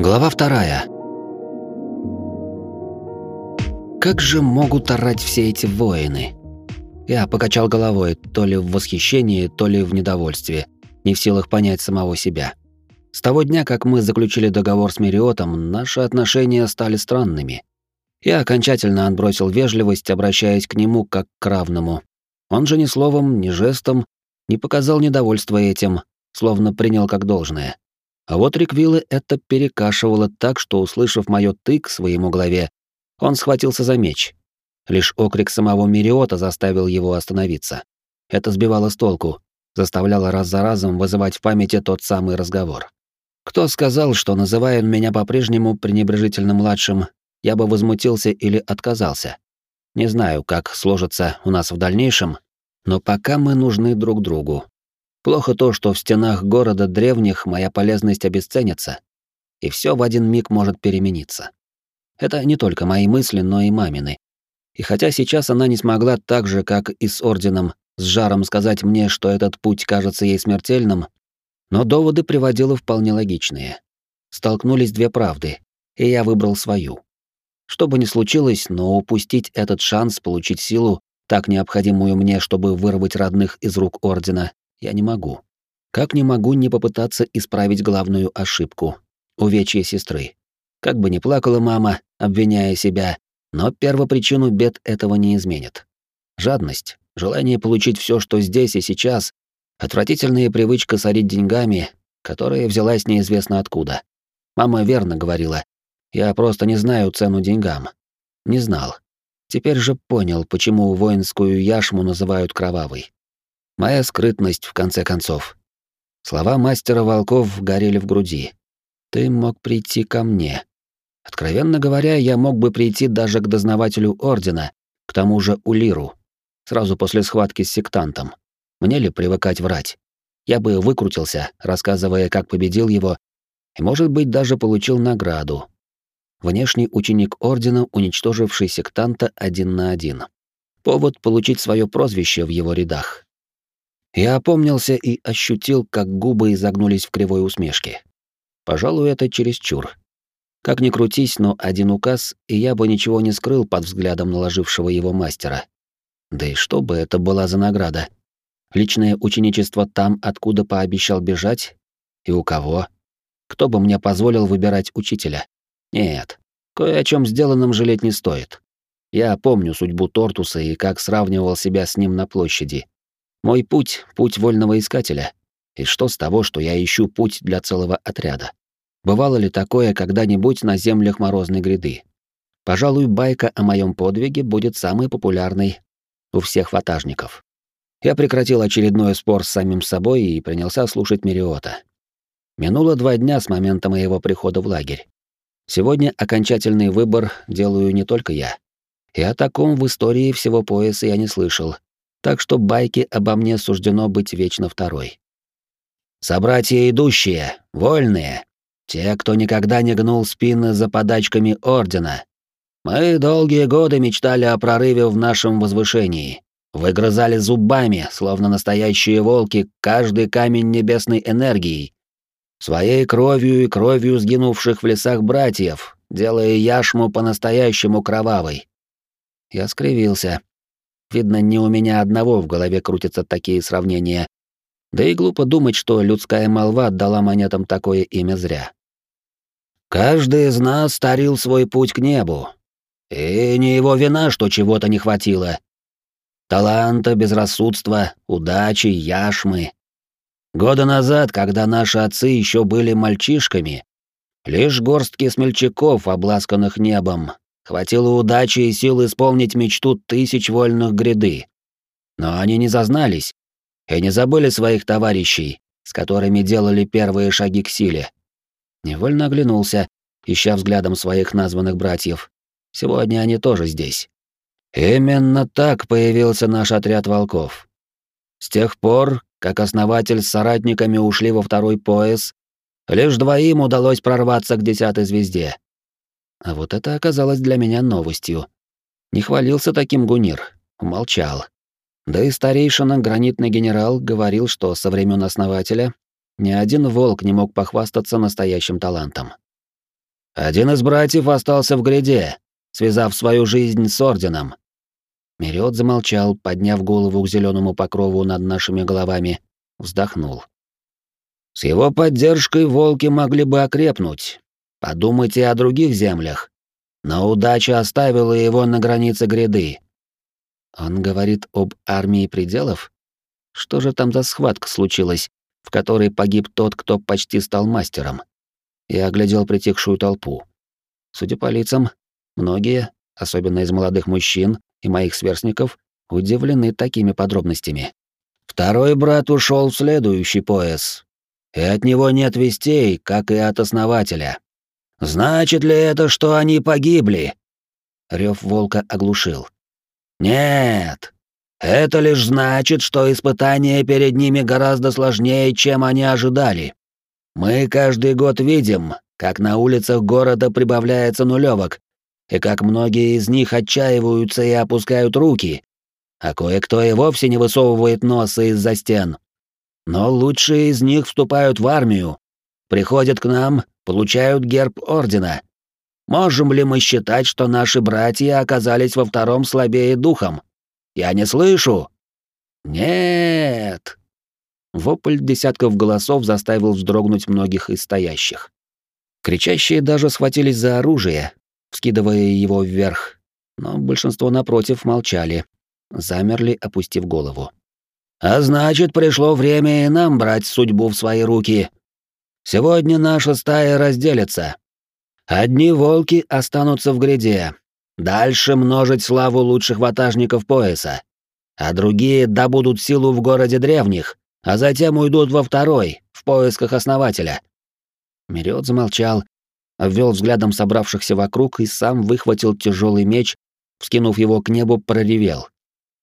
Глава вторая. Как же могут орать все эти воины? Я покачал головой, то ли в восхищении, то ли в недовольстве, не в силах понять самого себя. С того дня, как мы заключили договор с Мериотом, наши отношения стали странными. Я окончательно отбросил вежливость, обращаясь к нему как к равному. Он же ни словом, ни жестом не показал недовольства этим, словно принял как должное. А вот Риквиллы это перекашивало так, что, услышав моё «ты» к своему главе, он схватился за меч. Лишь окрик самого Мириота заставил его остановиться. Это сбивало с толку, заставляло раз за разом вызывать в памяти тот самый разговор. Кто сказал, что, называя меня по-прежнему пренебрежительно младшим, я бы возмутился или отказался? Не знаю, как сложится у нас в дальнейшем, но пока мы нужны друг другу, Плохо то, что в стенах города древних моя полезность обесценится, и все в один миг может перемениться. Это не только мои мысли, но и мамины. И хотя сейчас она не смогла так же, как и с Орденом, с жаром сказать мне, что этот путь кажется ей смертельным, но доводы приводила вполне логичные. Столкнулись две правды, и я выбрал свою. Что бы ни случилось, но упустить этот шанс получить силу, так необходимую мне, чтобы вырвать родных из рук Ордена, я не могу. Как не могу не попытаться исправить главную ошибку — увечья сестры. Как бы ни плакала мама, обвиняя себя, но первопричину бед этого не изменит. Жадность, желание получить все, что здесь и сейчас, отвратительная привычка сорить деньгами, которая взялась неизвестно откуда. Мама верно говорила. Я просто не знаю цену деньгам. Не знал. Теперь же понял, почему воинскую яшму называют кровавой. Моя скрытность, в конце концов. Слова мастера волков горели в груди. Ты мог прийти ко мне. Откровенно говоря, я мог бы прийти даже к дознавателю Ордена, к тому же Улиру, сразу после схватки с сектантом. Мне ли привыкать врать? Я бы выкрутился, рассказывая, как победил его, и, может быть, даже получил награду. Внешний ученик Ордена, уничтоживший сектанта один на один. Повод получить свое прозвище в его рядах. Я опомнился и ощутил, как губы изогнулись в кривой усмешке. Пожалуй, это чересчур. Как ни крутись, но один указ, и я бы ничего не скрыл под взглядом наложившего его мастера. Да и что бы это была за награда? Личное ученичество там, откуда пообещал бежать? И у кого? Кто бы мне позволил выбирать учителя? Нет, кое о чем сделанном жалеть не стоит. Я помню судьбу Тортуса и как сравнивал себя с ним на площади. Мой путь — путь вольного искателя. И что с того, что я ищу путь для целого отряда? Бывало ли такое когда-нибудь на землях Морозной гряды? Пожалуй, байка о моем подвиге будет самой популярной у всех ватажников. Я прекратил очередной спор с самим собой и принялся слушать Мериота. Минуло два дня с момента моего прихода в лагерь. Сегодня окончательный выбор делаю не только я. И о таком в истории всего пояса я не слышал, так что байки обо мне суждено быть вечно второй. Собратья идущие, вольные, те, кто никогда не гнул спины за подачками Ордена. Мы долгие годы мечтали о прорыве в нашем возвышении, выгрызали зубами, словно настоящие волки, каждый камень небесной энергии, своей кровью и кровью сгинувших в лесах братьев, делая яшму по-настоящему кровавой. Я скривился, Видно, не у меня одного в голове крутятся такие сравнения. Да и глупо думать, что людская молва дала монетам такое имя зря. Каждый из нас старил свой путь к небу. И не его вина, что чего-то не хватило. Таланта, безрассудства, удачи, яшмы. Года назад, когда наши отцы еще были мальчишками, лишь горстки смельчаков, обласканных небом, Хватило удачи и сил исполнить мечту тысяч вольных гряды. Но они не зазнались и не забыли своих товарищей, с которыми делали первые шаги к силе. Невольно оглянулся, ища взглядом своих названных братьев. Сегодня они тоже здесь. Именно так появился наш отряд волков. С тех пор, как основатель с соратниками ушли во второй пояс, лишь двоим удалось прорваться к десятой звезде. А вот это оказалось для меня новостью. Не хвалился таким Гунир, умолчал. Да и старейшина гранитный генерал говорил, что со времен основателя ни один волк не мог похвастаться настоящим талантом. Один из братьев остался в гряде, связав свою жизнь с орденом. Мериот замолчал, подняв голову к зеленому покрову над нашими головами, вздохнул. С его поддержкой волки могли бы окрепнуть. Подумайте о других землях. Но удача оставила его на границе гряды. Он говорит об армии пределов? Что же там за схватка случилась, в которой погиб тот, кто почти стал мастером? Я оглядел притихшую толпу. Судя по лицам, многие, особенно из молодых мужчин и моих сверстников, удивлены такими подробностями. Второй брат ушел в следующий пояс, и от него нет вестей, как и от основателя. Значит ли это, что они погибли? Рев волка оглушил. Нет. Это лишь значит, что испытания перед ними гораздо сложнее, чем они ожидали. Мы каждый год видим, как на улицах города прибавляется нулевок, и как многие из них отчаиваются и опускают руки, а кое-кто и вовсе не высовывает носа из-за стен. Но лучшие из них вступают в армию, приходят к нам, получают герб ордена. Можем ли мы считать, что наши братья оказались во втором слабее духом? Я не слышу. Нет. Вопль десятков голосов заставил вздрогнуть многих из стоящих. Кричащие даже схватились за оружие, вскидывая его вверх, но большинство напротив молчали, замерли, опустив голову. А значит, пришло время и нам брать судьбу в свои руки. Сегодня наша стая разделится. Одни волки останутся в гряде, дальше множить славу лучших ватажников пояса, а другие добудут силу в городе древних, а затем уйдут во второй, в поисках основателя. Мериот замолчал, обвел взглядом собравшихся вокруг и сам выхватил тяжелый меч, вскинув его к небу, проревел.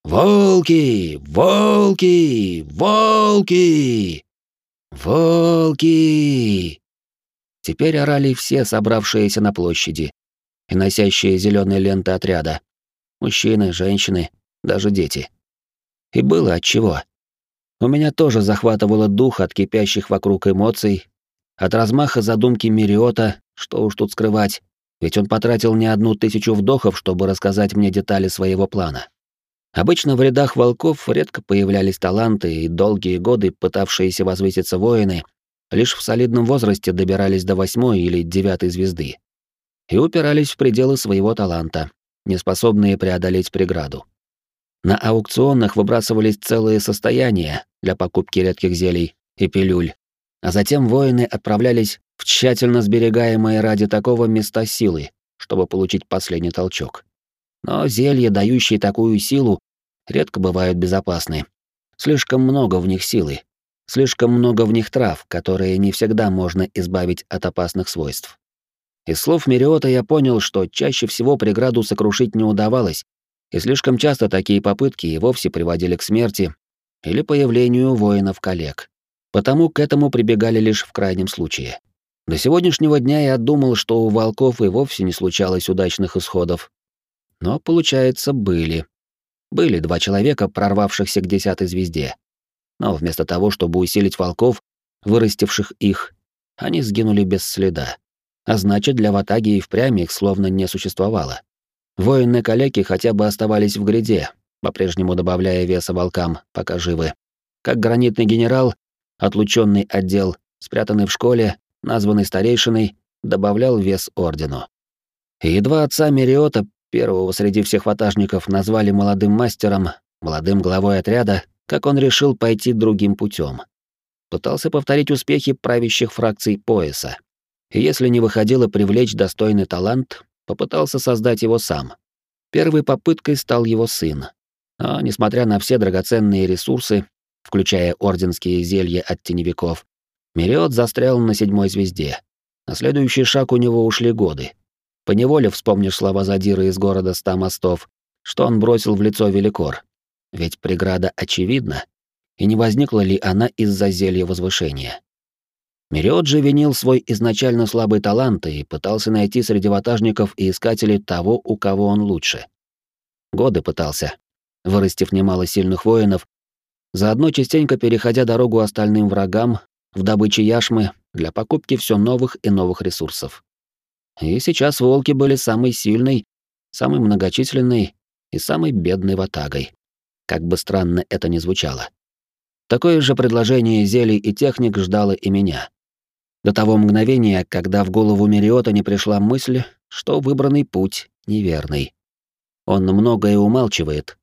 «Волки! Волки! Волки! Волки!» Теперь орали все собравшиеся на площади и носящие зеленые ленты отряда. Мужчины, женщины, даже дети. И было отчего. У меня тоже захватывало дух от кипящих вокруг эмоций, от размаха задумки Мириота, что уж тут скрывать, ведь он потратил не одну тысячу вдохов, чтобы рассказать мне детали своего плана. Обычно в рядах волков редко появлялись таланты, и долгие годы пытавшиеся возвыситься воины лишь в солидном возрасте добирались до восьмой или девятой звезды и упирались в пределы своего таланта, неспособные преодолеть преграду. На аукционах выбрасывались целые состояния для покупки редких зелий и пилюль, а затем воины отправлялись в тщательно сберегаемые ради такого места силы, чтобы получить последний толчок. Но зелья, дающие такую силу, редко бывают безопасны. Слишком много в них силы, слишком много в них трав, которые не всегда можно избавить от опасных свойств. Из слов Мериота я понял, что чаще всего преграду сокрушить не удавалось, и слишком часто такие попытки и вовсе приводили к смерти или появлению воинов-коллег. Потому к этому прибегали лишь в крайнем случае. До сегодняшнего дня я думал, что у волков и вовсе не случалось удачных исходов. Но, получается, были. Были два человека, прорвавшихся к десятой звезде. Но вместо того, чтобы усилить волков, вырастивших их, они сгинули без следа. А значит, для Ватаги и впрямь их словно не существовало. Воины-калеки хотя бы оставались в гряде, по-прежнему добавляя веса волкам, пока живы. Как гранитный генерал, отлученный отдел, спрятанный в школе, названный старейшиной, добавлял вес ордену. И едва отца Мериота Первого среди всех ватажников назвали молодым мастером, молодым главой отряда, как он решил пойти другим путем. Пытался повторить успехи правящих фракций пояса. И если не выходило привлечь достойный талант, попытался создать его сам. Первой попыткой стал его сын. Но, несмотря на все драгоценные ресурсы, включая орденские зелья от теневиков, Мериот застрял на седьмой звезде. На следующий шаг у него ушли годы. Поневоле вспомнишь слова Задира из города ста мостов, что он бросил в лицо Великор. Ведь преграда очевидна, и не возникла ли она из-за зелья возвышения. Мериот же винил свой изначально слабый талант и пытался найти среди ватажников и искателей того, у кого он лучше. Годы пытался, вырастив немало сильных воинов, заодно частенько переходя дорогу остальным врагам в добыче яшмы для покупки все новых и новых ресурсов. И сейчас волки были самой сильной, самой многочисленной и самой бедной ватагой. Как бы странно это ни звучало. Такое же предложение зелий и техник ждало и меня. До того мгновения, когда в голову Мериота не пришла мысль, что выбранный путь неверный. Он многое умалчивает,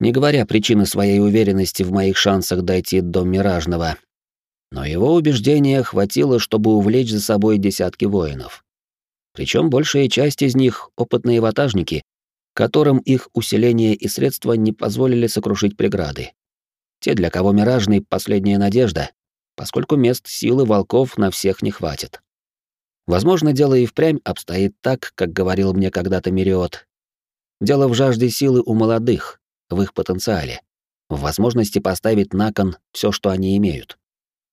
не говоря причины своей уверенности в моих шансах дойти до Миражного. Но его убеждения хватило, чтобы увлечь за собой десятки воинов. Причем большая часть из них — опытные ватажники, которым их усиление и средства не позволили сокрушить преграды. Те, для кого Миражный — последняя надежда, поскольку мест силы волков на всех не хватит. Возможно, дело и впрямь обстоит так, как говорил мне когда-то Мириот. Дело в жажде силы у молодых, в их потенциале, в возможности поставить на кон все, что они имеют.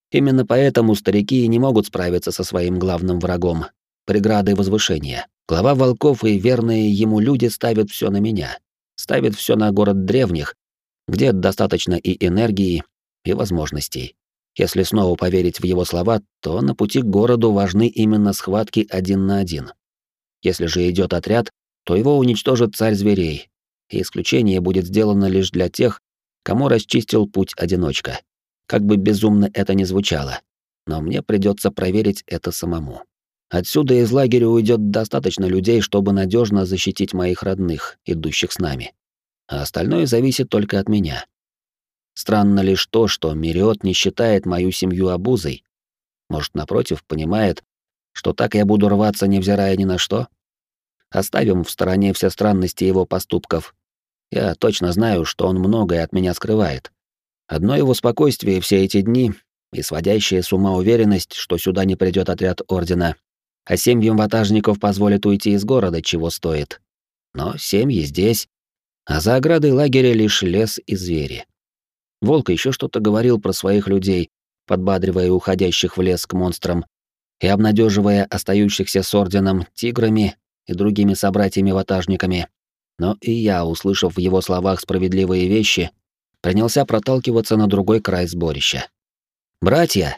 Именно поэтому старики не могут справиться со своим главным врагом — преградой возвышения. Глава волков и верные ему люди ставят все на меня, ставят все на город древних, где достаточно и энергии, и возможностей. Если снова поверить в его слова, то на пути к городу важны именно схватки один на один. Если же идет отряд, то его уничтожит царь зверей, и исключение будет сделано лишь для тех, кому расчистил путь одиночка. Как бы безумно это ни звучало, но мне придется проверить это самому. Отсюда из лагеря уйдет достаточно людей, чтобы надежно защитить моих родных, идущих с нами. А остальное зависит только от меня. Странно лишь то, что Мириот не считает мою семью обузой. Может, напротив, понимает, что так я буду рваться, невзирая ни на что? Оставим в стороне все странности его поступков. Я точно знаю, что он многое от меня скрывает. Одно его спокойствие все эти дни и сводящая с ума уверенность, что сюда не придет отряд Ордена, а семьям ватажников позволит уйти из города, чего стоит. Но семьи здесь, а за оградой лагеря лишь лес и звери. Волк еще что-то говорил про своих людей, подбадривая уходящих в лес к монстрам и обнадеживая остающихся с орденом тиграми и другими собратьями-ватажниками. Но и я, услышав в его словах справедливые вещи, принялся проталкиваться на другой край сборища. «Братья!»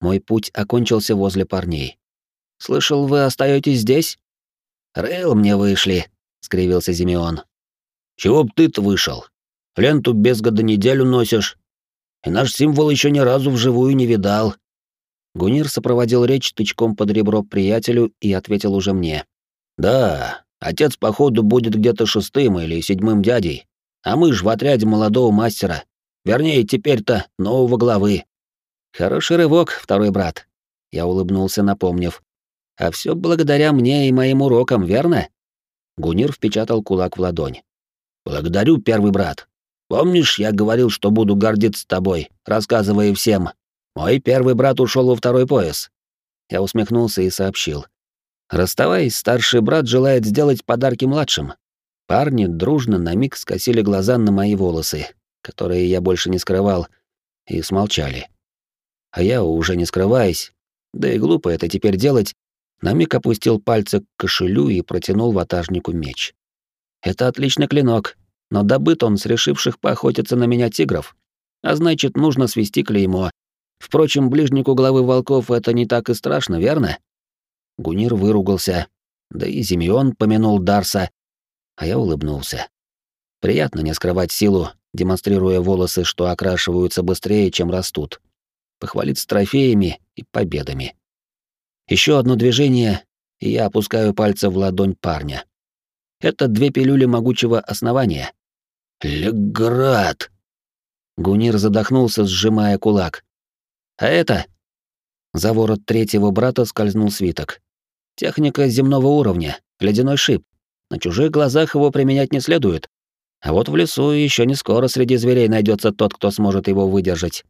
Мой путь окончился возле парней. «Слышал, вы остаетесь здесь?» «Рейл мне вышли», — скривился Зимеон. «Чего б ты-то вышел? Ленту без года неделю носишь. И наш символ еще ни разу вживую не видал. Гунир сопроводил речь тычком под ребро приятелю и ответил уже мне. «Да, отец, походу, будет где-то шестым или седьмым дядей, а мы ж в отряде молодого мастера, вернее, теперь-то нового главы». «Хороший рывок, второй брат», — я улыбнулся, напомнив. «А все благодаря мне и моим урокам, верно?» Гунир впечатал кулак в ладонь. «Благодарю, первый брат. Помнишь, я говорил, что буду гордиться тобой, рассказывая всем. Мой первый брат ушел во второй пояс. Я усмехнулся и сообщил. Расставаясь, старший брат желает сделать подарки младшим. Парни дружно на миг скосили глаза на мои волосы, которые я больше не скрывал, и смолчали. А я, уже не скрываясь, да и глупо это теперь делать, на миг опустил пальцы к кошелю и протянул ватажнику меч. Это отличный клинок, но добыт он с решивших поохотиться на меня тигров. А значит, нужно свести клеймо. Впрочем, ближнику главы волков это не так и страшно, верно? Гунир выругался, да и Зимеон помянул Дарса, а я улыбнулся. Приятно не скрывать силу, демонстрируя волосы, что окрашиваются быстрее, чем растут. Похвалиться трофеями и победами. Еще одно движение, и я опускаю пальцы в ладонь парня. Это две пилюли могучего основания. Леград! Гунир задохнулся, сжимая кулак. А это... За ворот третьего брата скользнул свиток. Техника земного уровня, ледяной шип. На чужих глазах его применять не следует. А вот в лесу еще не скоро среди зверей найдется тот, кто сможет его выдержать.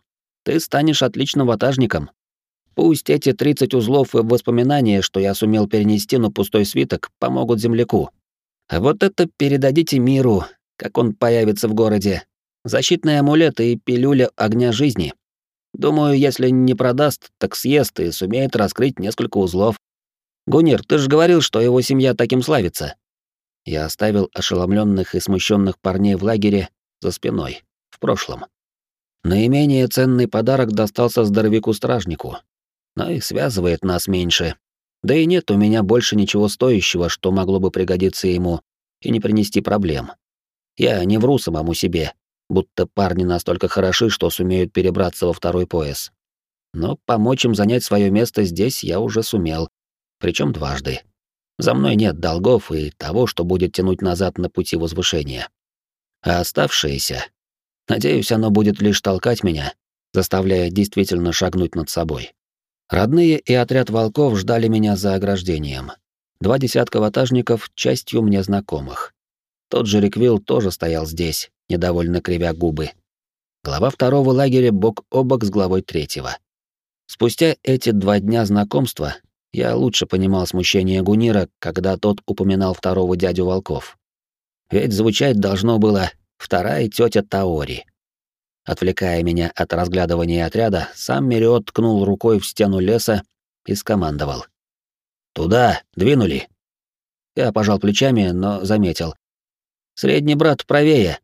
Ты станешь отличным ватажником. Пусть эти 30 узлов и воспоминания, что я сумел перенести на пустой свиток, помогут земляку. А вот это передадите миру, как он появится в городе. Защитный амулет и пилюля огня жизни. Думаю, если не продаст, так съест и сумеет раскрыть несколько узлов. Гунир, ты же говорил, что его семья таким славится. Я оставил ошеломленных и смущенных парней в лагере за спиной, в прошлом. Наименее ценный подарок достался здоровяку-стражнику, но и связывает нас меньше. Да и нет у меня больше ничего стоящего, что могло бы пригодиться ему и не принести проблем. Я не вру самому себе, будто парни настолько хороши, что сумеют перебраться во второй пояс. Но помочь им занять свое место здесь я уже сумел, причем дважды. За мной нет долгов и того, что будет тянуть назад на пути возвышения. А оставшееся... Надеюсь, оно будет лишь толкать меня, заставляя действительно шагнуть над собой. Родные и отряд волков ждали меня за ограждением. Два десятка ватажников, частью мне знакомых. Тот же Риквилл тоже стоял здесь, недовольно кривя губы. Глава второго лагеря бок о бок с главой третьего. Спустя эти два дня знакомства я лучше понимал смущение Гунира, когда тот упоминал второго дядю волков. Ведь звучать должно было «вторая тетя Таори». Отвлекая меня от разглядывания отряда, сам Мериот ткнул рукой в стену леса и скомандовал. «Туда, двинули!» Я пожал плечами, но заметил. «Средний брат правее.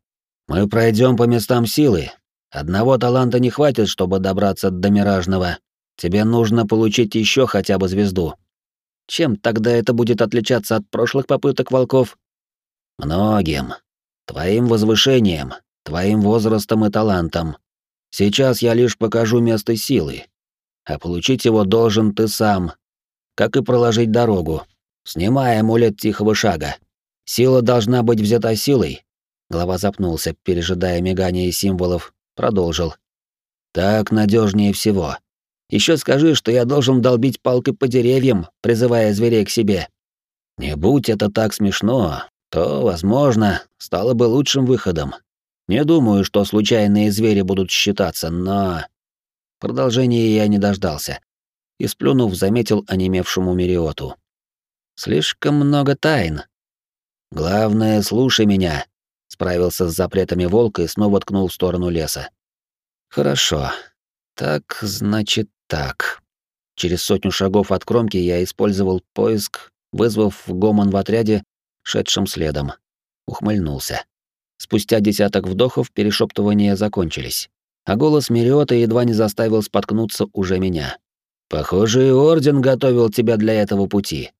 Мы пройдем по местам силы. Одного таланта не хватит, чтобы добраться до Миражного. Тебе нужно получить еще хотя бы звезду. Чем тогда это будет отличаться от прошлых попыток волков? Многим. Твоим возвышением, твоим возрастом и талантом. Сейчас я лишь покажу место силы. А получить его должен ты сам. Как и проложить дорогу. Снимай амулет тихого шага. Сила должна быть взята силой. Глава запнулся, пережидая мигание символов, продолжил. Так надежнее всего. Еще скажи, что я должен долбить палкой по деревьям, призывая зверей к себе. Не будь это так смешно, то, возможно, стало бы лучшим выходом. Не думаю, что случайные звери будут считаться, но... Продолжения я не дождался. И, сплюнув, заметил онемевшему Мериоту. «Слишком много тайн. Главное, слушай меня», — справился с запретами волка и снова ткнул в сторону леса. «Хорошо. Так, значит, так. Через сотню шагов от кромки я использовал поиск, вызвав гомон в отряде, шедшим следом. Ухмыльнулся. Спустя десяток вдохов перешептывания закончились, а голос Мериота едва не заставил споткнуться уже меня. «Похоже, и Орден готовил тебя для этого пути.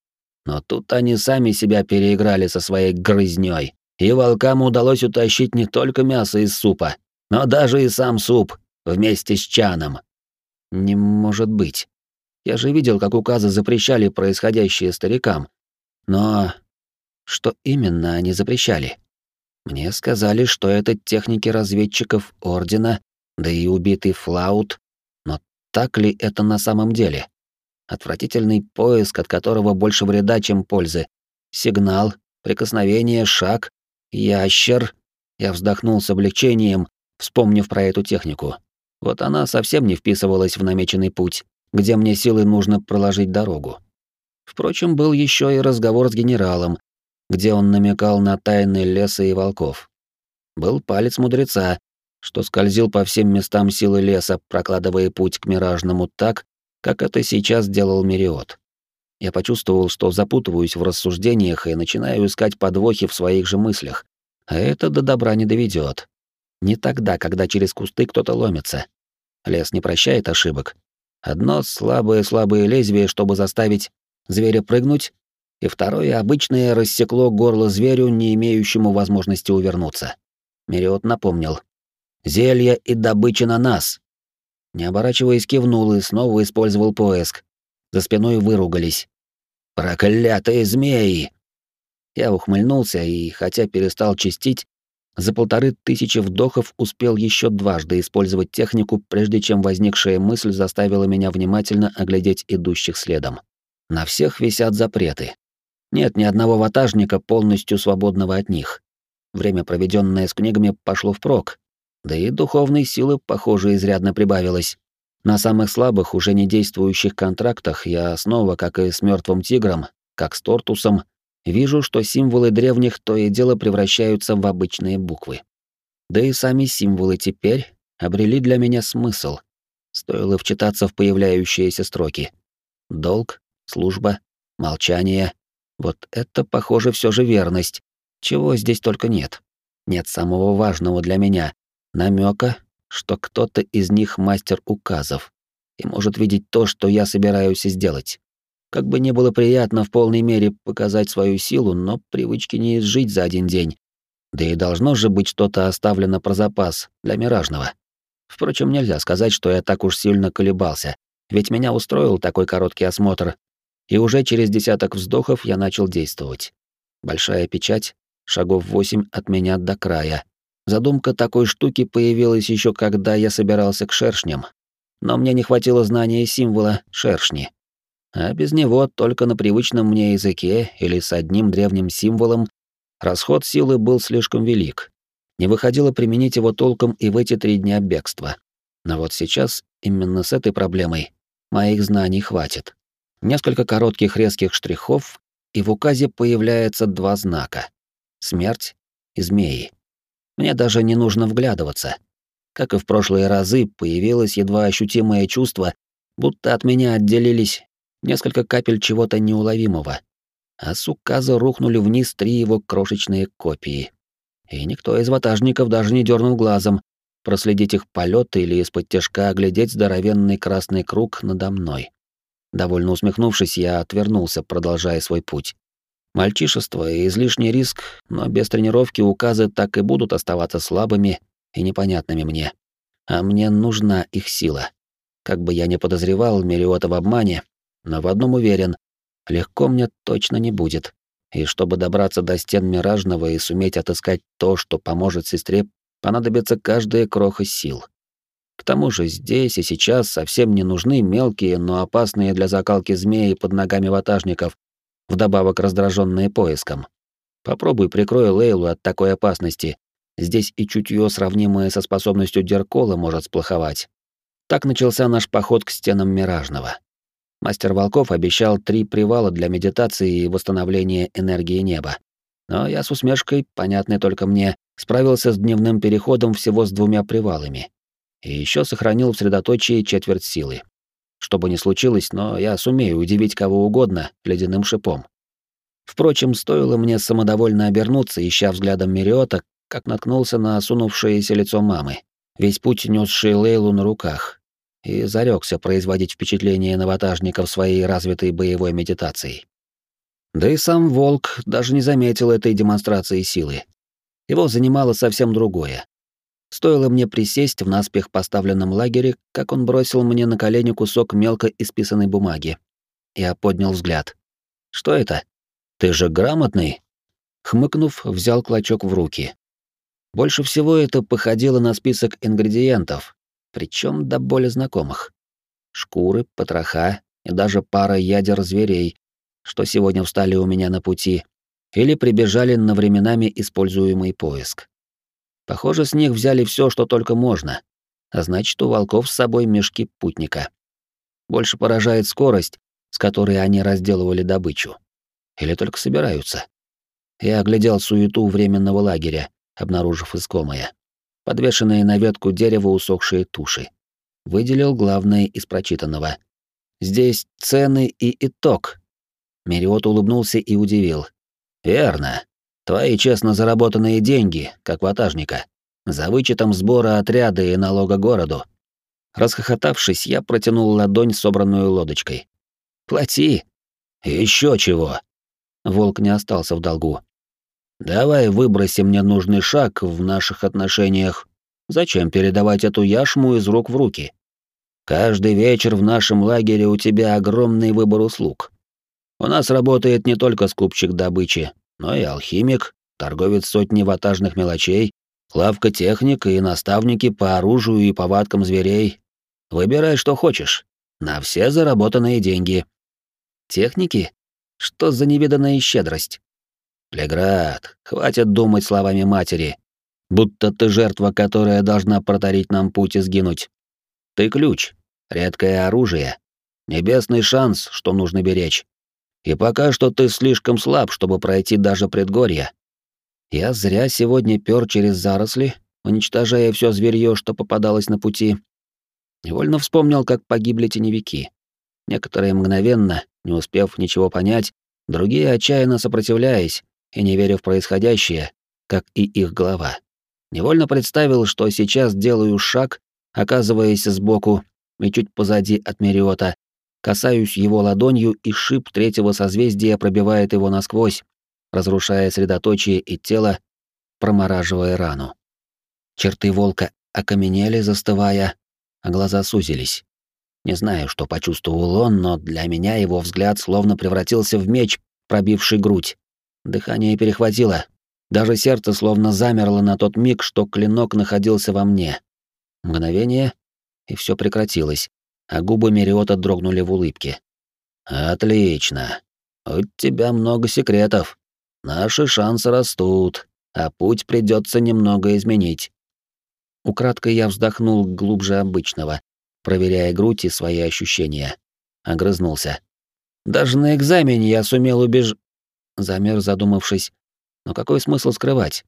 Но тут они сами себя переиграли со своей грызнёй, и волкам удалось утащить не только мясо из супа, но даже и сам суп вместе с чаном. Не может быть. Я же видел, как указы запрещали происходящее старикам. Но что именно они запрещали? Мне сказали, что это техники разведчиков Ордена, да и убитый Флаут. Но так ли это на самом деле? Отвратительный поиск, от которого больше вреда, чем пользы. Сигнал, прикосновение, шаг, ящер. Я вздохнул с облегчением, вспомнив про эту технику. Вот она совсем не вписывалась в намеченный путь, где мне силы нужно проложить дорогу. Впрочем, был еще и разговор с генералом, где он намекал на тайны леса и волков. Был палец мудреца, что скользил по всем местам силы леса, прокладывая путь к миражному так, как это сейчас делал Мериот. Я почувствовал, что запутываюсь в рассуждениях и начинаю искать подвохи в своих же мыслях, а это до добра не доведет. Не тогда, когда через кусты кто-то ломится. Лес не прощает ошибок. Одно слабое-слабое лезвие, чтобы заставить зверя прыгнуть, и второе обычное рассекло горло зверю, не имеющему возможности увернуться. Мериот напомнил. «Зелье и добыча на нас!» Не оборачиваясь, кивнул и снова использовал поиск. За спиной выругались. «Проклятые змеи!» Я ухмыльнулся и, хотя перестал чистить, за полторы тысячи вдохов успел еще дважды использовать технику, прежде чем возникшая мысль заставила меня внимательно оглядеть идущих следом. На всех висят запреты. Нет ни одного ватажника, полностью свободного от них. Время, проведенное с книгами, пошло впрок. Да и духовной силы, похоже, изрядно прибавилось. На самых слабых, уже не действующих контрактах я снова, как и с мертвым тигром, как с Тортусом, вижу, что символы древних то и дело превращаются в обычные буквы. Да и сами символы теперь обрели для меня смысл. Стоило вчитаться в появляющиеся строки. Долг, служба, молчание. Вот это, похоже, все же верность. Чего здесь только нет. Нет самого важного для меня — намека, что кто-то из них мастер указов и может видеть то, что я собираюсь сделать. Как бы не было приятно в полной мере показать свою силу, но привычки не изжить за один день. Да и должно же быть что-то оставлено про запас для миражного. Впрочем, нельзя сказать, что я так уж сильно колебался, ведь меня устроил такой короткий осмотр, и уже через десяток вздохов я начал действовать. Большая печать, шагов восемь от меня до края. Задумка такой штуки появилась еще когда я собирался к шершням, но мне не хватило знания символа «шершни». А без него только на привычном мне языке или с одним древним символом расход силы был слишком велик. Не выходило применить его толком и в эти три дня бегства. Но вот сейчас именно с этой проблемой моих знаний хватит. Несколько коротких резких штрихов, и в указе появляется два знака — смерть и змеи. Мне даже не нужно вглядываться. Как и в прошлые разы, появилось едва ощутимое чувство, будто от меня отделились несколько капель чего-то неуловимого, а с указа рухнули вниз три его крошечные копии. И никто из ватажников даже не дернул глазом, проследить их полет или из-под тяжка оглядеть здоровенный красный круг надо мной. Довольно усмехнувшись, я отвернулся, продолжая свой путь. Мальчишество и излишний риск, но без тренировки указы так и будут оставаться слабыми и непонятными мне. А мне нужна их сила. Как бы я ни подозревал Мериота в обмане, но в одном уверен, легко мне точно не будет. И чтобы добраться до стен Миражного и суметь отыскать то, что поможет сестре, понадобится каждая кроха сил. К тому же здесь и сейчас совсем не нужны мелкие, но опасные для закалки змеи под ногами ватажников, вдобавок раздраженные поиском. Попробуй прикрой Лейлу от такой опасности. Здесь и чутье, сравнимое со способностью Деркола, может сплоховать. Так начался наш поход к стенам Миражного. Мастер Волков обещал три привала для медитации и восстановления энергии неба. Но я с усмешкой, понятной только мне, справился с дневным переходом всего с двумя привалами и еще сохранил в средоточии четверть силы. Что бы ни случилось, но я сумею удивить кого угодно ледяным шипом. Впрочем, стоило мне самодовольно обернуться, ища взглядом Мериота, как наткнулся на осунувшееся лицо мамы, весь путь несший Лейлу на руках, и зарекся производить впечатление новотажников своей развитой боевой медитацией. Да и сам волк даже не заметил этой демонстрации силы. Его занимало совсем другое. Стоило мне присесть в наспех поставленном лагере, как он бросил мне на колени кусок мелко исписанной бумаги. Я поднял взгляд. «Что это? Ты же грамотный?» Хмыкнув, взял клочок в руки. Больше всего это походило на список ингредиентов, причем до боли знакомых. Шкуры, потроха и даже пара ядер зверей, что сегодня встали у меня на пути, или прибежали на временами используемый поиск. Похоже, с них взяли все, что только можно. А значит, у волков с собой мешки путника. Больше поражает скорость, с которой они разделывали добычу. Или только собираются. Я оглядел суету временного лагеря, обнаружив искомое. Подвешенные на ветку дерева усохшие туши. Выделил главное из прочитанного. Здесь цены и итог. Мериот улыбнулся и удивил. Верно. Твои честно заработанные деньги, как ватажника, за вычетом сбора отряда и налога городу. Расхохотавшись, я протянул ладонь, собранную лодочкой. «Плати!» Еще чего!» Волк не остался в долгу. «Давай выбросим мне нужный шаг в наших отношениях. Зачем передавать эту яшму из рук в руки? Каждый вечер в нашем лагере у тебя огромный выбор услуг. У нас работает не только скупщик добычи, но и алхимик, торговец сотни ватажных мелочей, лавка техника и наставники по оружию и повадкам зверей. Выбирай, что хочешь. На все заработанные деньги. Техники? Что за невиданная щедрость? Леград, хватит думать словами матери, будто ты жертва, которая должна протарить нам путь и сгинуть. Ты ключ, редкое оружие, небесный шанс, что нужно беречь. И пока что ты слишком слаб, чтобы пройти даже предгорье. Я зря сегодня пёр через заросли, уничтожая все зверье, что попадалось на пути. Невольно вспомнил, как погибли теневики. Некоторые мгновенно, не успев ничего понять, другие отчаянно сопротивляясь и не веря в происходящее, как и их глава. Невольно представил, что сейчас делаю шаг, оказываясь сбоку и чуть позади от Мериота, Касаюсь его ладонью, и шип третьего созвездия пробивает его насквозь, разрушая средоточие и тело, промораживая рану. Черты волка окаменели, застывая, а глаза сузились. Не знаю, что почувствовал он, но для меня его взгляд словно превратился в меч, пробивший грудь. Дыхание перехватило. Даже сердце словно замерло на тот миг, что клинок находился во мне. Мгновение, и все прекратилось, а губы Мериота дрогнули в улыбке. «Отлично. У тебя много секретов. Наши шансы растут, а путь придется немного изменить». Украдкой я вздохнул глубже обычного, проверяя грудь и свои ощущения. Огрызнулся. «Даже на экзамене я сумел убеж...» Замер, задумавшись. «Но какой смысл скрывать?»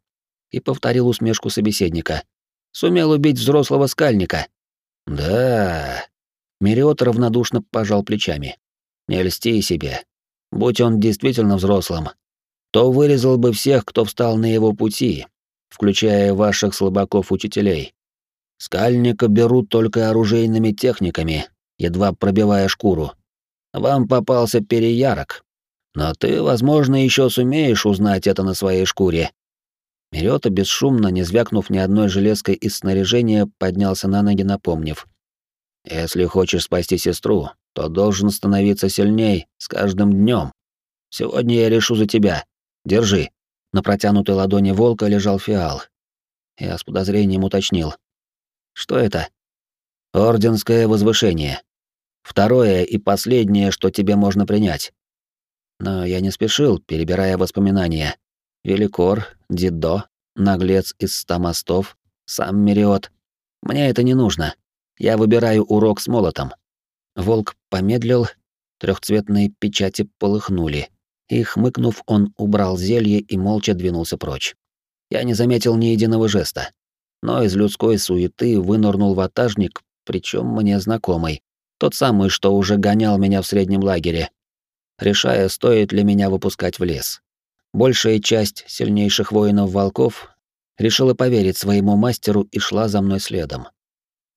И повторил усмешку собеседника. «Сумел убить взрослого скальника». «Да...» Мериот равнодушно пожал плечами. «Не льсти себе. Будь он действительно взрослым, то вырезал бы всех, кто встал на его пути, включая ваших слабаков-учителей. Скальника берут только оружейными техниками, едва пробивая шкуру. Вам попался переярок. Но ты, возможно, еще сумеешь узнать это на своей шкуре. Мерёта бесшумно, не звякнув ни одной железкой из снаряжения, поднялся на ноги, напомнив. «Если хочешь спасти сестру, то должен становиться сильней с каждым днем. Сегодня я решу за тебя. Держи». На протянутой ладони волка лежал фиал. Я с подозрением уточнил. Что это? Орденское возвышение. Второе и последнее, что тебе можно принять. Но я не спешил, перебирая воспоминания. Великор, Дидо, наглец из ста мостов, сам Мериот. Мне это не нужно. Я выбираю урок с молотом. Волк помедлил, трехцветные печати полыхнули, и, хмыкнув, он убрал зелье и молча двинулся прочь. Я не заметил ни единого жеста но из людской суеты вынырнул ватажник, причем мне знакомый, тот самый, что уже гонял меня в среднем лагере, решая, стоит ли меня выпускать в лес. Большая часть сильнейших воинов-волков решила поверить своему мастеру и шла за мной следом.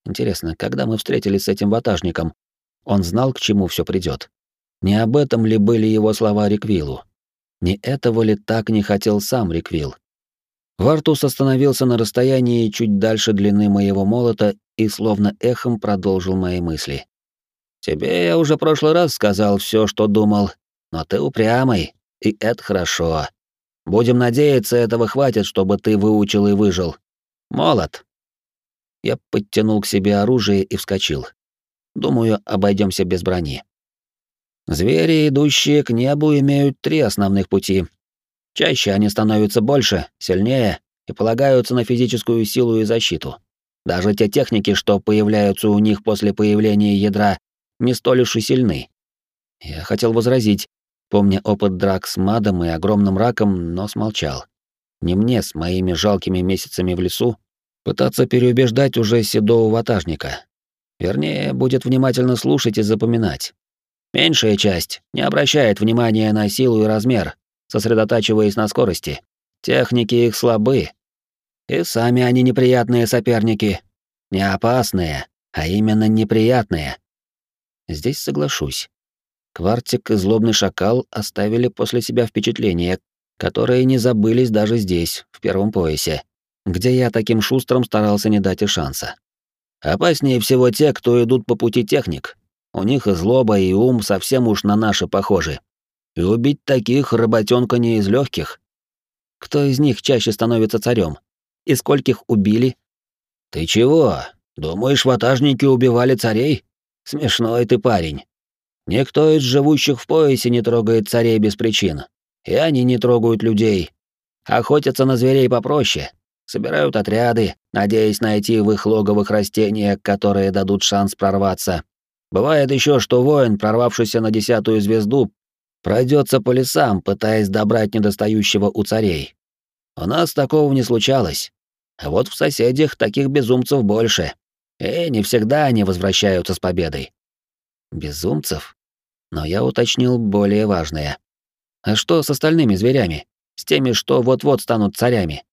Интересно, когда мы встретились с этим ватажником, он знал, к чему все придет. Не об этом ли были его слова Риквилу? Не этого ли так не хотел сам Риквил? Вартус остановился на расстоянии чуть дальше длины моего молота и словно эхом продолжил мои мысли. «Тебе я уже прошлый раз сказал все, что думал, но ты упрямый, и это хорошо. Будем надеяться, этого хватит, чтобы ты выучил и выжил. Молот!» Я подтянул к себе оружие и вскочил. Думаю, обойдемся без брони. Звери, идущие к небу, имеют три основных пути Чаще они становятся больше, сильнее и полагаются на физическую силу и защиту. Даже те техники, что появляются у них после появления ядра, не столь уж и сильны. Я хотел возразить, помня опыт драк с мадом и огромным раком, но смолчал. Не мне с моими жалкими месяцами в лесу пытаться переубеждать уже седого ватажника. Вернее, будет внимательно слушать и запоминать. Меньшая часть не обращает внимания на силу и размер, сосредотачиваясь на скорости. Техники их слабы. И сами они неприятные соперники. Не опасные, а именно неприятные. Здесь соглашусь. Квартик и злобный шакал оставили после себя впечатления, которые не забылись даже здесь, в первом поясе, где я таким шустрым старался не дать и шанса. Опаснее всего те, кто идут по пути техник. У них и злоба, и ум совсем уж на наши похожи. И убить таких работенка не из легких. Кто из них чаще становится царем? И скольких убили? Ты чего? Думаешь, ватажники убивали царей? Смешной ты парень. Никто из живущих в поясе не трогает царей без причин. И они не трогают людей. Охотятся на зверей попроще. Собирают отряды, надеясь найти в их логовых растения, которые дадут шанс прорваться. Бывает еще, что воин, прорвавшийся на десятую звезду, Пройдется по лесам, пытаясь добрать недостающего у царей. У нас такого не случалось. А вот в соседях таких безумцев больше. И не всегда они возвращаются с победой. Безумцев? Но я уточнил более важное. А что с остальными зверями? С теми, что вот-вот станут царями?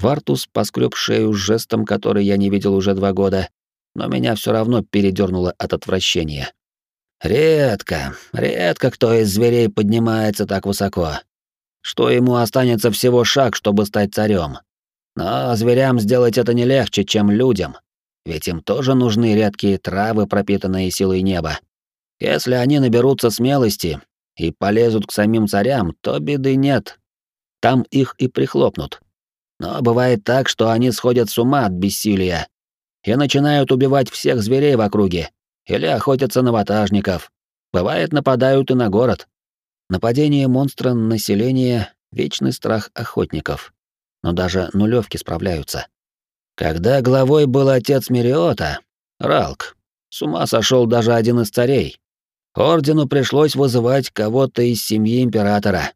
Вартус поскреб шею жестом, который я не видел уже два года, но меня все равно передернуло от отвращения. Редко, редко кто из зверей поднимается так высоко. Что ему останется всего шаг, чтобы стать царем. Но зверям сделать это не легче, чем людям, ведь им тоже нужны редкие травы, пропитанные силой неба. Если они наберутся смелости и полезут к самим царям, то беды нет. Там их и прихлопнут. Но бывает так, что они сходят с ума от бессилия и начинают убивать всех зверей в округе или охотятся на ватажников. Бывает, нападают и на город. Нападение монстра на население — вечный страх охотников. Но даже нулевки справляются. Когда главой был отец Мириота, Ралк, с ума сошел даже один из царей. Ордену пришлось вызывать кого-то из семьи императора.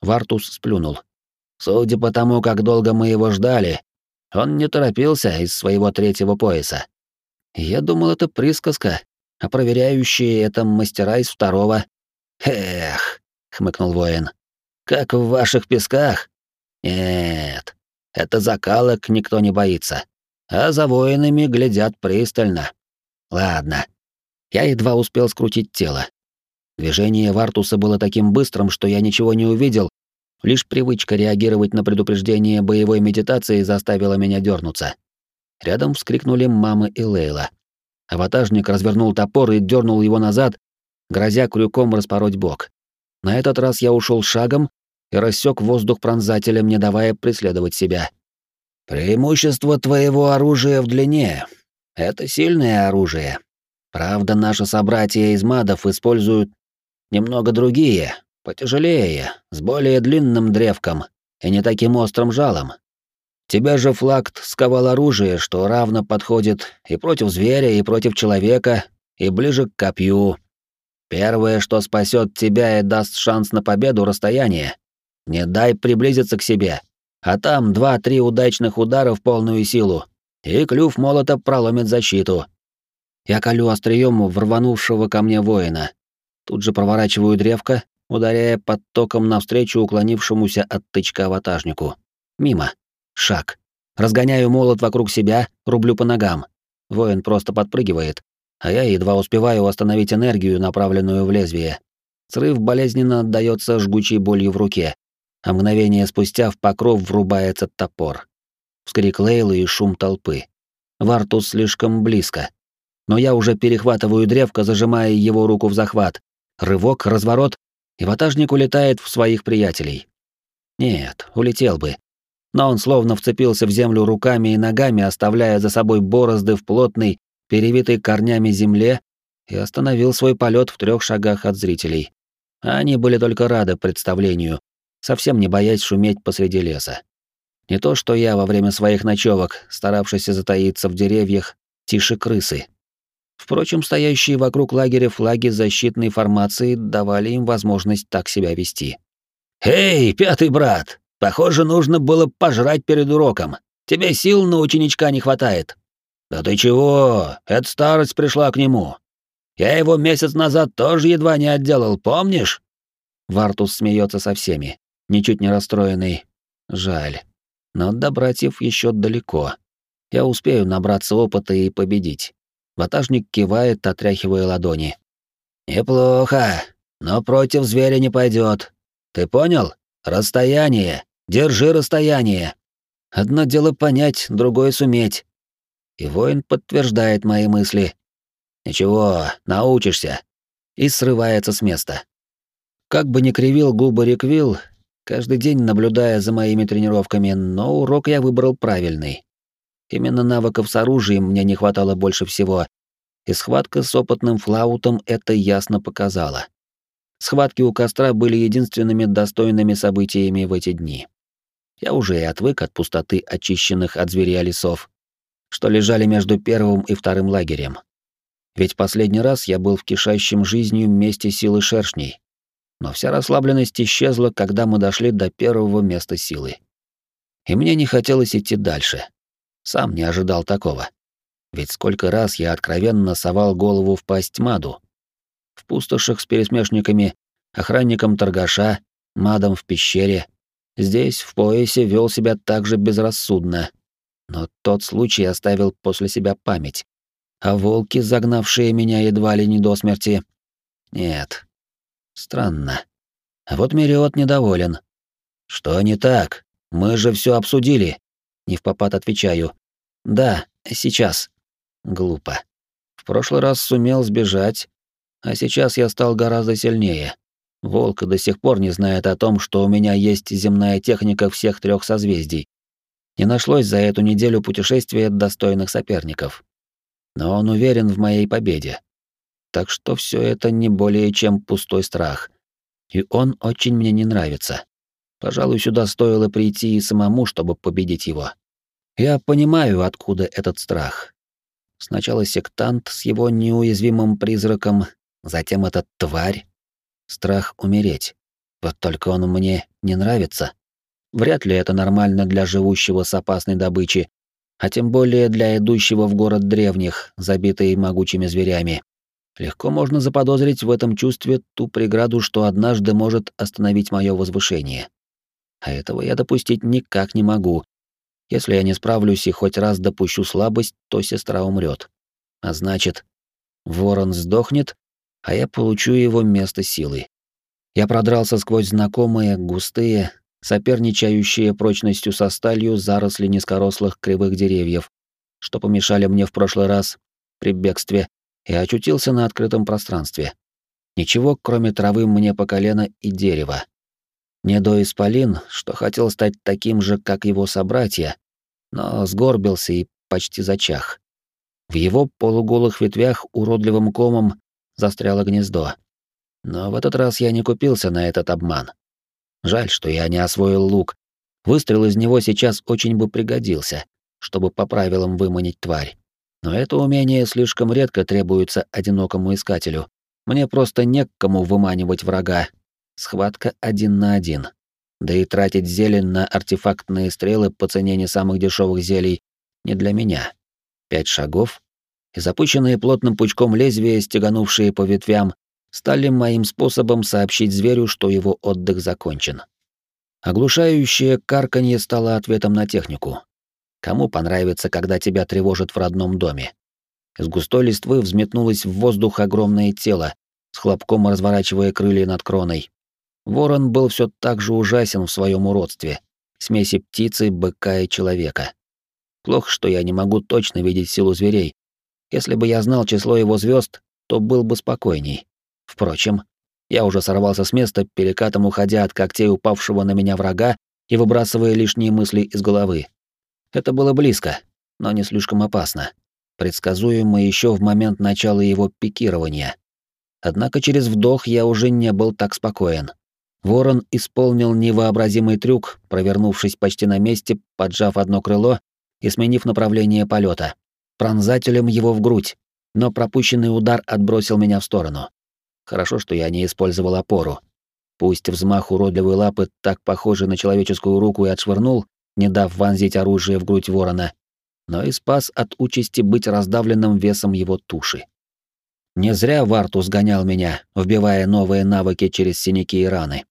Вартус сплюнул. Судя по тому, как долго мы его ждали, он не торопился из своего третьего пояса. Я думал, это присказка, а проверяющие это мастера из второго. Эх, хмыкнул воин. Как в ваших песках? Нет, это закалок никто не боится. А за воинами глядят пристально. Ладно. Я едва успел скрутить тело. Движение Вартуса было таким быстрым, что я ничего не увидел. Лишь привычка реагировать на предупреждение боевой медитации заставила меня дернуться. Рядом вскрикнули мамы и Лейла. Аватажник развернул топор и дернул его назад, грозя крюком распороть бок. На этот раз я ушел шагом и рассек воздух пронзателем, не давая преследовать себя. «Преимущество твоего оружия в длине. Это сильное оружие. Правда, наши собратья из мадов используют немного другие, потяжелее, с более длинным древком и не таким острым жалом. Тебя же флагт сковал оружие, что равно подходит и против зверя, и против человека, и ближе к копью. Первое, что спасет тебя и даст шанс на победу — расстояние. Не дай приблизиться к себе, а там два-три удачных удара в полную силу, и клюв молота проломит защиту. Я колю острием в рванувшего ко мне воина. Тут же проворачиваю древко, ударяя под током навстречу уклонившемуся от тычка ватажнику. Мимо. Шаг. Разгоняю молот вокруг себя, рублю по ногам. Воин просто подпрыгивает, а я едва успеваю остановить энергию, направленную в лезвие. Срыв болезненно отдаётся жгучей болью в руке, а мгновение спустя в покров врубается топор. Вскрик Лейлы и шум толпы. Вартус слишком близко. Но я уже перехватываю древко, зажимая его руку в захват. Рывок, разворот, и ватажник улетает в своих приятелей. Нет, улетел бы, но он словно вцепился в землю руками и ногами, оставляя за собой борозды в плотной, перевитой корнями земле, и остановил свой полет в трех шагах от зрителей. Они были только рады представлению, совсем не боясь шуметь посреди леса. Не то что я во время своих ночевок, старавшийся затаиться в деревьях, тише крысы. Впрочем, стоящие вокруг лагеря флаги защитной формации давали им возможность так себя вести. «Эй, пятый брат, Похоже, нужно было пожрать перед уроком. Тебе сил на ученичка не хватает. Да ты чего? Эта старость пришла к нему. Я его месяц назад тоже едва не отделал, помнишь? Вартус смеется со всеми, ничуть не расстроенный. Жаль. Но до братьев еще далеко. Я успею набраться опыта и победить. Ватажник кивает, отряхивая ладони. Неплохо, но против зверя не пойдет. Ты понял? Расстояние. Держи расстояние. Одно дело понять, другое суметь. И воин подтверждает мои мысли. Ничего, научишься. И срывается с места. Как бы ни кривил губы Риквилл, каждый день наблюдая за моими тренировками, но урок я выбрал правильный. Именно навыков с оружием мне не хватало больше всего, и схватка с опытным флаутом это ясно показала. Схватки у костра были единственными достойными событиями в эти дни. Я уже и отвык от пустоты очищенных от зверя лесов, что лежали между первым и вторым лагерем. Ведь последний раз я был в кишащем жизнью месте силы шершней. Но вся расслабленность исчезла, когда мы дошли до первого места силы. И мне не хотелось идти дальше. Сам не ожидал такого. Ведь сколько раз я откровенно совал голову в пасть Маду. В пустошах с пересмешниками, охранником торгаша, Мадом в пещере, Здесь, в поясе, вел себя так же безрассудно. Но тот случай оставил после себя память. А волки, загнавшие меня едва ли не до смерти, Нет. Странно. А вот Мериот недоволен. Что не так? Мы же все обсудили. Не в попад отвечаю. Да, сейчас. Глупо. В прошлый раз сумел сбежать, а сейчас я стал гораздо сильнее. Волк до сих пор не знает о том, что у меня есть земная техника всех трех созвездий. Не нашлось за эту неделю путешествия достойных соперников. Но он уверен в моей победе. Так что все это не более чем пустой страх. И он очень мне не нравится. Пожалуй, сюда стоило прийти и самому, чтобы победить его. Я понимаю, откуда этот страх. Сначала сектант с его неуязвимым призраком, затем эта тварь. Страх умереть. Вот только он мне не нравится. Вряд ли это нормально для живущего с опасной добычей, а тем более для идущего в город древних, забитый могучими зверями. Легко можно заподозрить в этом чувстве ту преграду, что однажды может остановить мое возвышение. А этого я допустить никак не могу. Если я не справлюсь и хоть раз допущу слабость, то сестра умрет. А значит, ворон сдохнет, а я получу его место силы. Я продрался сквозь знакомые, густые, соперничающие прочностью со сталью заросли низкорослых кривых деревьев, что помешали мне в прошлый раз при бегстве, и очутился на открытом пространстве. Ничего, кроме травы мне по колено и дерева. Не до исполин, что хотел стать таким же, как его собратья, но сгорбился и почти зачах. В его полуголых ветвях уродливым комом застряло гнездо. Но в этот раз я не купился на этот обман. Жаль, что я не освоил лук. Выстрел из него сейчас очень бы пригодился, чтобы по правилам выманить тварь. Но это умение слишком редко требуется одинокому искателю. Мне просто не к кому выманивать врага. Схватка один на один. Да и тратить зелень на артефактные стрелы по цене не самых дешевых зелий не для меня. Пять шагов, и запущенные плотным пучком лезвия, стеганувшие по ветвям, стали моим способом сообщить зверю, что его отдых закончен. Оглушающее карканье стало ответом на технику. Кому понравится, когда тебя тревожат в родном доме? Из густой листвы взметнулось в воздух огромное тело, с хлопком разворачивая крылья над кроной. Ворон был все так же ужасен в своем уродстве, смеси птицы, быка и человека. Плохо, что я не могу точно видеть силу зверей. Если бы я знал число его звезд, то был бы спокойней. Впрочем, я уже сорвался с места, перекатом уходя от когтей упавшего на меня врага и выбрасывая лишние мысли из головы. Это было близко, но не слишком опасно. Предсказуемо еще в момент начала его пикирования. Однако через вдох я уже не был так спокоен. Ворон исполнил невообразимый трюк, провернувшись почти на месте, поджав одно крыло и сменив направление полета, пронзателем его в грудь, но пропущенный удар отбросил меня в сторону. Хорошо, что я не использовал опору. Пусть взмах уродливой лапы так похожий на человеческую руку и отшвырнул, не дав вонзить оружие в грудь ворона, но и спас от участи быть раздавленным весом его туши. Не зря Варту сгонял меня, вбивая новые навыки через синяки и раны.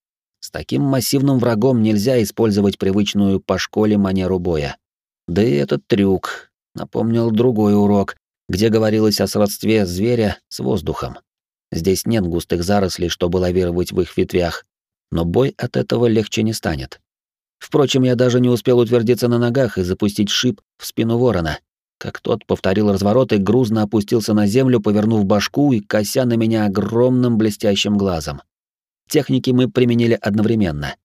С таким массивным врагом нельзя использовать привычную по школе манеру боя. Да и этот трюк напомнил другой урок, где говорилось о сродстве зверя с воздухом. Здесь нет густых зарослей, чтобы лавировать в их ветвях, но бой от этого легче не станет. Впрочем, я даже не успел утвердиться на ногах и запустить шип в спину ворона, как тот повторил разворот и грузно опустился на землю, повернув башку и кося на меня огромным блестящим глазом. Техники мы применили одновременно.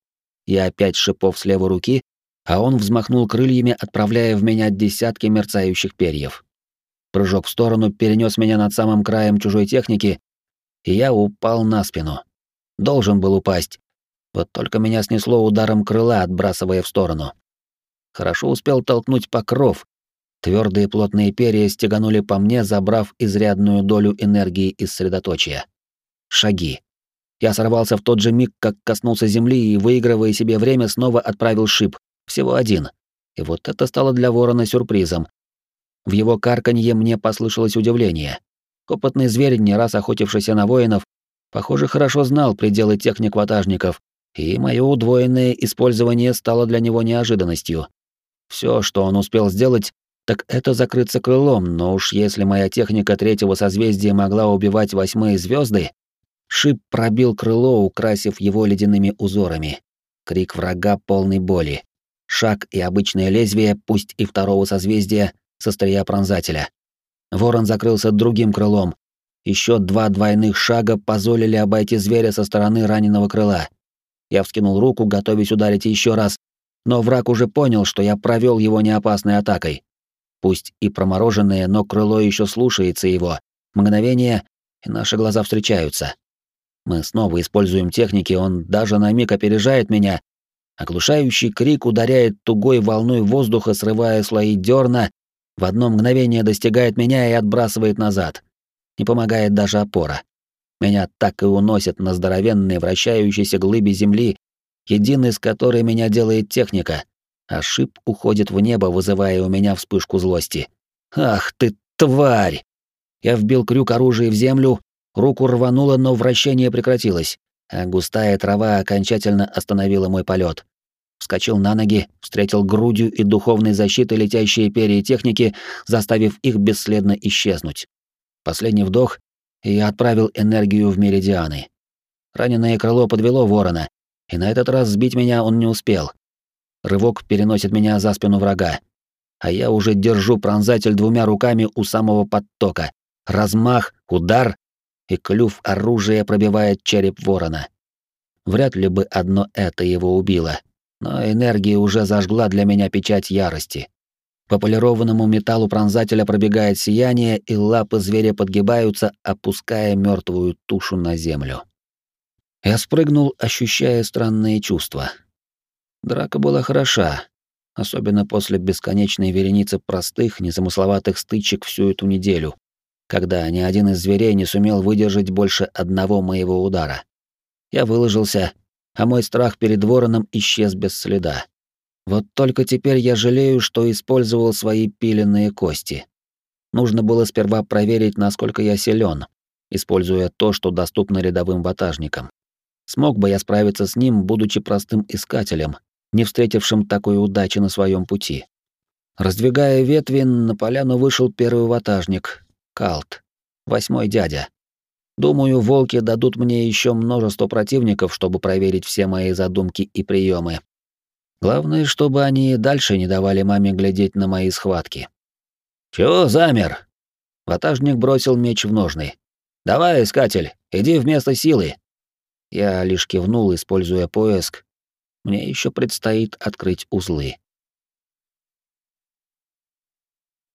Я опять шипов с левой руки, а он взмахнул крыльями, отправляя в меня десятки мерцающих перьев. Прыжок в сторону перенес меня над самым краем чужой техники, и я упал на спину. Должен был упасть. Вот только меня снесло ударом крыла, отбрасывая в сторону. Хорошо успел толкнуть покров. Твердые плотные перья стеганули по мне, забрав изрядную долю энергии из средоточия. Шаги. Я сорвался в тот же миг, как коснулся земли и, выигрывая себе время, снова отправил шип. Всего один. И вот это стало для ворона сюрпризом. В его карканье мне послышалось удивление. Опытный зверь, не раз охотившийся на воинов, похоже, хорошо знал пределы техник ватажников, и мое удвоенное использование стало для него неожиданностью. Все, что он успел сделать, так это закрыться крылом, но уж если моя техника третьего созвездия могла убивать восьмые звезды, Шип пробил крыло, украсив его ледяными узорами. Крик врага полный боли. Шаг и обычное лезвие, пусть и второго созвездия, со стрия пронзателя. Ворон закрылся другим крылом. Еще два двойных шага позволили обойти зверя со стороны раненого крыла. Я вскинул руку, готовясь ударить еще раз, но враг уже понял, что я провел его неопасной атакой. Пусть и промороженное, но крыло еще слушается его. Мгновение, и наши глаза встречаются. Мы снова используем техники, он даже на миг опережает меня. Оглушающий крик ударяет тугой волной воздуха, срывая слои дерна, в одно мгновение достигает меня и отбрасывает назад. Не помогает даже опора. Меня так и уносят на здоровенные вращающиеся глыбе земли, единый с которой меня делает техника, а шип уходит в небо, вызывая у меня вспышку злости. «Ах ты, тварь!» Я вбил крюк оружия в землю, руку рвануло, но вращение прекратилось, а густая трава окончательно остановила мой полет. Вскочил на ноги, встретил грудью и духовной защитой летящие перья техники, заставив их бесследно исчезнуть. Последний вдох, и я отправил энергию в меридианы. Раненое крыло подвело ворона, и на этот раз сбить меня он не успел. Рывок переносит меня за спину врага, а я уже держу пронзатель двумя руками у самого подтока. Размах, удар, и клюв оружия пробивает череп ворона. Вряд ли бы одно это его убило, но энергия уже зажгла для меня печать ярости. По полированному металлу пронзателя пробегает сияние, и лапы зверя подгибаются, опуская мертвую тушу на землю. Я спрыгнул, ощущая странные чувства. Драка была хороша, особенно после бесконечной вереницы простых, незамысловатых стычек всю эту неделю, когда ни один из зверей не сумел выдержать больше одного моего удара. Я выложился, а мой страх перед вороном исчез без следа. Вот только теперь я жалею, что использовал свои пиленные кости. Нужно было сперва проверить, насколько я силен, используя то, что доступно рядовым ватажникам. Смог бы я справиться с ним, будучи простым искателем, не встретившим такой удачи на своем пути. Раздвигая ветви, на поляну вышел первый ватажник, Калт, восьмой дядя. Думаю, волки дадут мне еще множество противников, чтобы проверить все мои задумки и приемы. Главное, чтобы они дальше не давали маме глядеть на мои схватки. «Чего замер?» Ватажник бросил меч в ножны. «Давай, искатель, иди вместо силы». Я лишь кивнул, используя поиск. Мне еще предстоит открыть узлы.